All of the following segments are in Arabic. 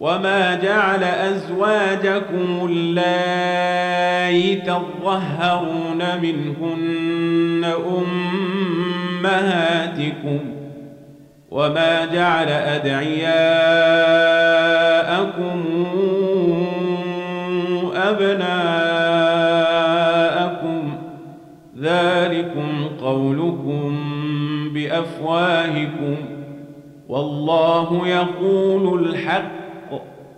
وما جعل أزواجكم اللائي تظهرون منهن أمهاتكم وما جعل أدعياءكم أبناءكم ذلكم قولكم بأفواهكم والله يقول الحق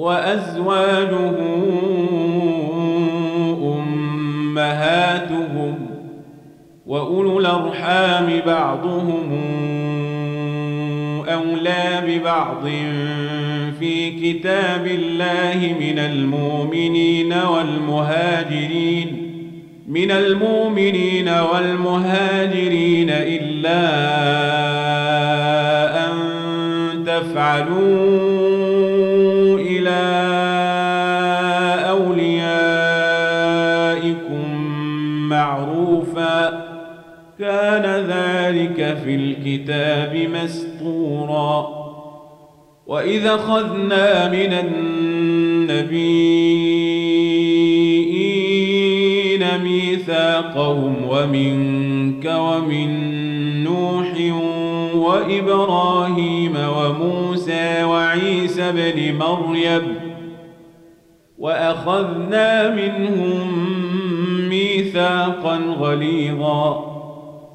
وأزواجه أمهاتهم وأولو الأرحام بعضهم أولى ببعض في كتاب الله من المؤمنين والمهاجرين من المؤمنين والمهاجرين إلا أن تفعلوا كان ذلك في الكتاب مسطورا. وإذا خذنا من النبيين ميثاقهم ومنك ومن نوح وإبراهيم وموسى وعيسى بن مريم. وأخذنا منهم ميثاقا غليظا.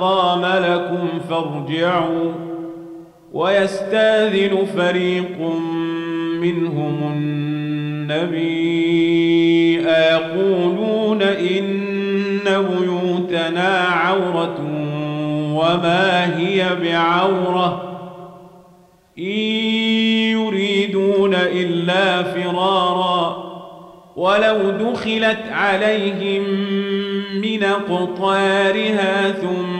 لا مقام لكم فارجعوا ويستاذن فريق منهم النبي أيقولون إن بيوتنا عورة وما هي بعورة إن يريدون إلا فرارا ولو دخلت عليهم من قطارها ثم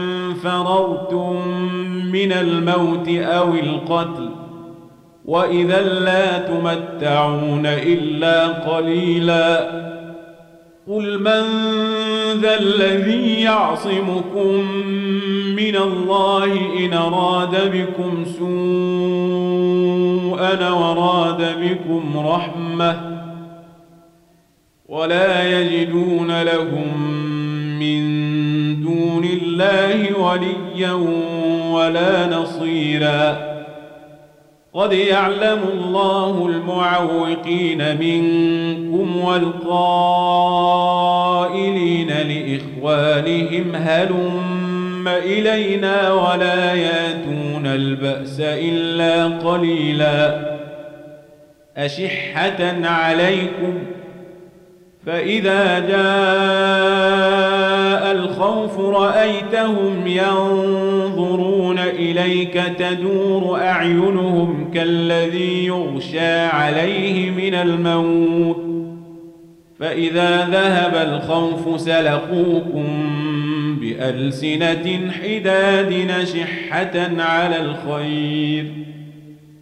فررتم من الموت أو القتل وإذا لا تمتعون إلا قليلا قل من ذا الذي يعصمكم من الله إن أراد بكم سوءا وراد بكم رحمة ولا يجدون لهم من دون الله وليا ولا نصيرا. قد يعلم الله المعوقين منكم والقائلين لإخوانهم هلم إلينا ولا ياتون البأس إلا قليلا. أشحة عليكم فإذا جاء الخوف رأيتهم ينظرون إليك تدور أعينهم كالذي يغشى عليه من الموت فإذا ذهب الخوف سلقوكم بألسنة حداد نشحة على الخير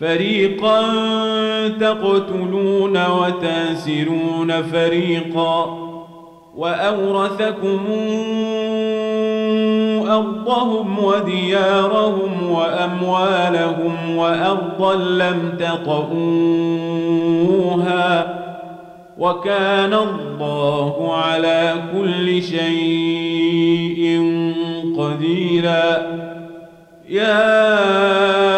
فريقا تقتلون وتاسرون فريقا وأورثكم أرضهم وديارهم وأموالهم وأرضا لم تطئوها وكان الله على كل شيء قديرا يا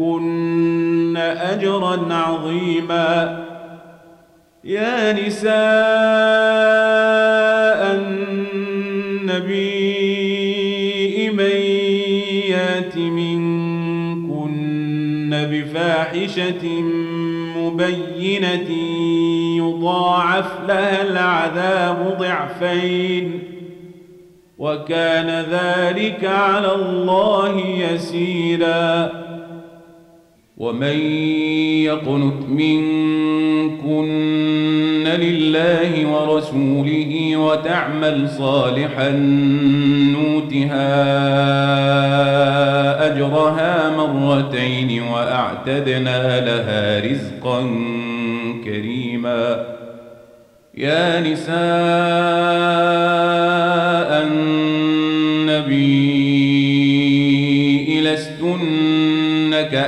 منكن أجرا عظيما يا نساء النبي من يات منكن بفاحشة مبينة يضاعف لها العذاب ضعفين وكان ذلك على الله يسيرا ومن يقنت منكن لله ورسوله وتعمل صالحا نوتها اجرها مرتين واعتدنا لها رزقا كريما يا نساء النبي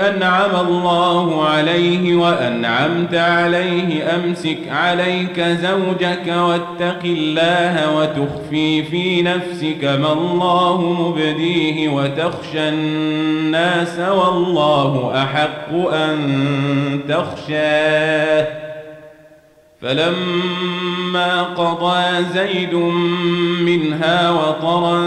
أنعم الله عليه وأنعمت عليه. أمسك عليك زوجك واتق الله وتخفي في نفسك ما الله مبديه وتخشى الناس والله أحق أن تخشاه. فلما قضى زيد منها وطرا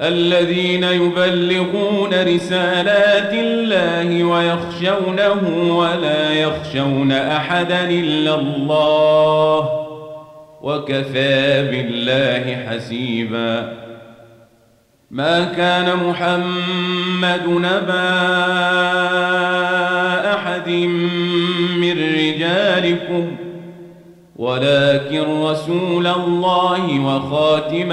الذين يبلغون رسالات الله ويخشونه ولا يخشون أحدا إلا الله وكفى بالله حسيبا. ما كان محمد نبا أحد من رجالكم ولكن رسول الله وخاتم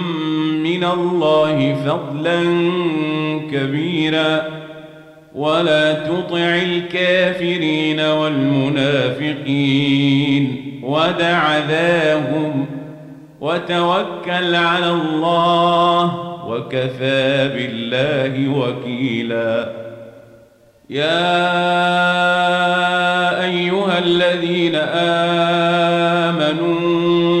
من الله فضلا كبيرا. ولا تطع الكافرين والمنافقين. ودع ذاهم وتوكل على الله وكفى بالله وكيلا. يا أيها الذين آمنوا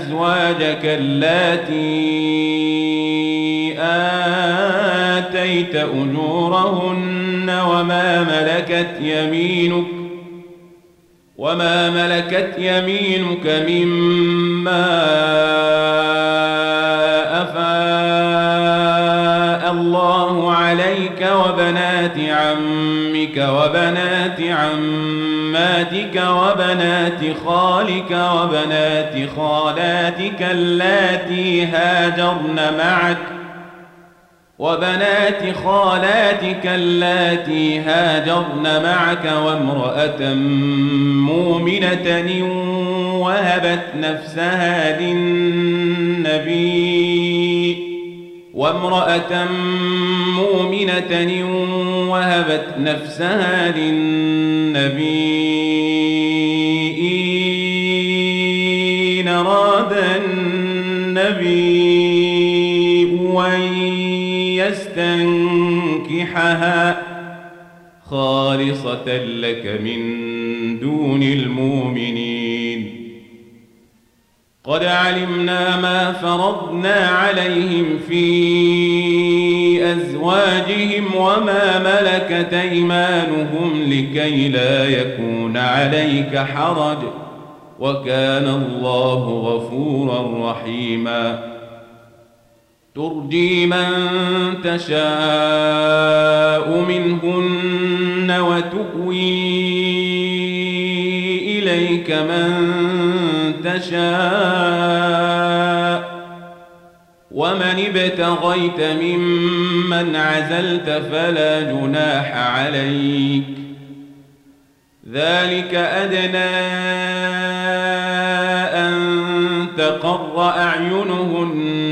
أزواجك اللاتي آتيت أجورهن وما ملكت يمينك وما ملكت يمينك مما أفاء الله عليك وبنات عمك وبنات عماتك وبنات خالك وبنات خالاتك اللاتي هاجرن معك وبنات خالاتك اللاتي هاجرن معك وامرأة مؤمنة وهبت نفسها للنبي وامرأة مؤمنة وهبت نفسها للنبي خالصة لك من دون المؤمنين. قد علمنا ما فرضنا عليهم في أزواجهم وما ملكت أيمانهم لكي لا يكون عليك حرج. وكان الله غفورا رحيماً. ترجي من تشاء منهن وتؤوي إليك من تشاء. ومن ابتغيت ممن عزلت فلا جناح عليك. ذلك أدنى تقر أعينهن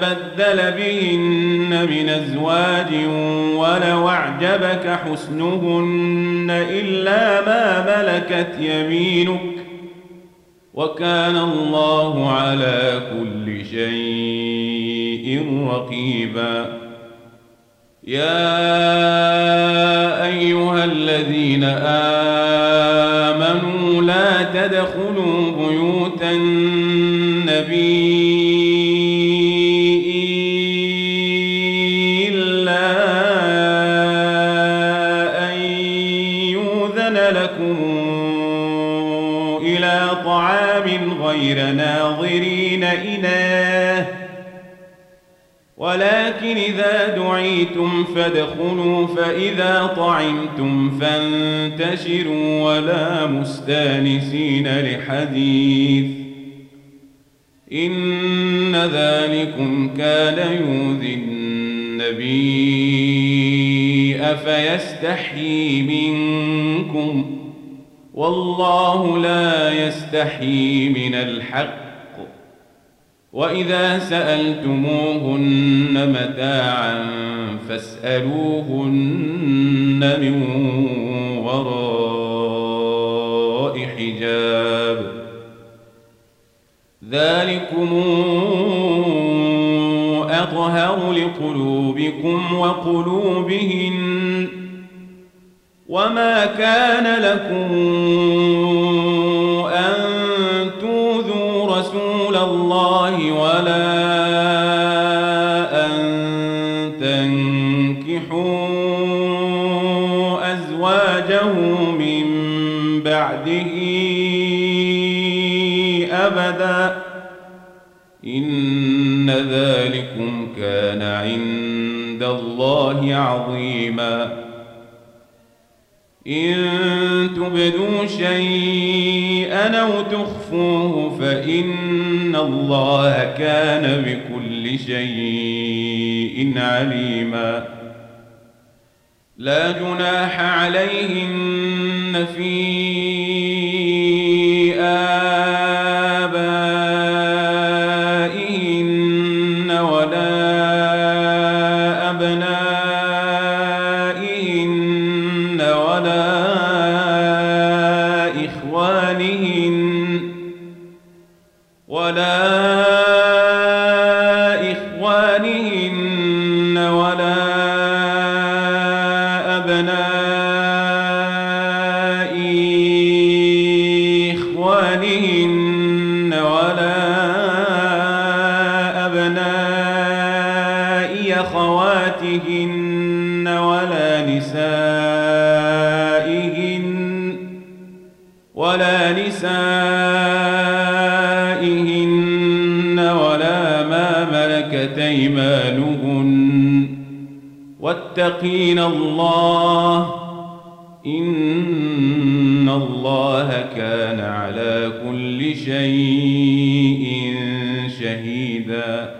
تبدل بهن من أزواج ولو أعجبك حسنهن إلا ما ملكت يمينك وكان الله على كل شيء رقيبا. يا أيها الذين آمنوا غير ناظرين إله ولكن إذا دعيتم فادخلوا فإذا طعمتم فانتشروا ولا مستانسين لحديث. إن ذلكم كان يؤذي النبي أفيستحيي منكم؟ والله لا يستحيي من الحق. وإذا سألتموهن متاعا فاسألوهن من وراء حجاب. ذلكم أطهر لقلوبكم وقلوبهن وما كان لكم أن توذوا رسول الله ولا أن تنكحوا أزواجه من بعده أبدا إن ذلكم كان عند الله عظيما إن تبدوا شيئا أو تخفوه فإن الله كان بكل شيء عليما. لا جناح عليهن في نسائهن ولا نسائهن ولا ما ملكت أيمانهن واتقين الله إن الله كان على كل شيء شهيدا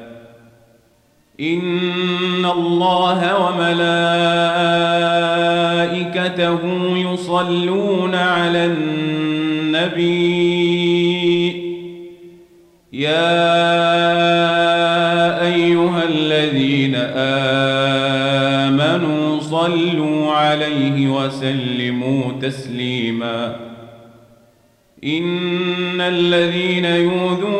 إن الله وملائكته يصلون على النبي. يا أيها الذين آمنوا صلوا عليه وسلموا تسليما. إن الذين يؤذون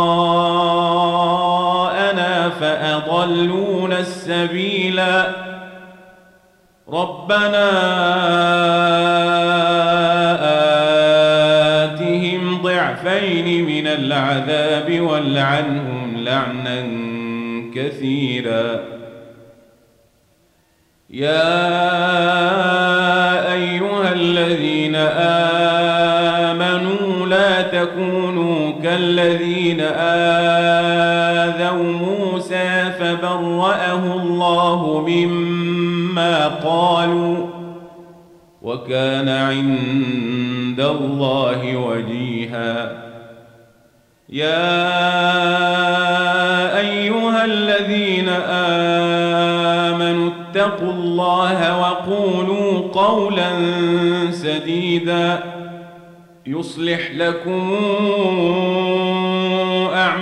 فأضلون السبيلا. ربنا آتهم ضعفين من العذاب والعنهم لعنا كثيرا. يا أيها الذين آمنوا لا تكونوا كالذين آذوا فبرأه الله مما قالوا وكان عند الله وجيها. يا أيها الذين آمنوا اتقوا الله وقولوا قولا سديدا يصلح لكم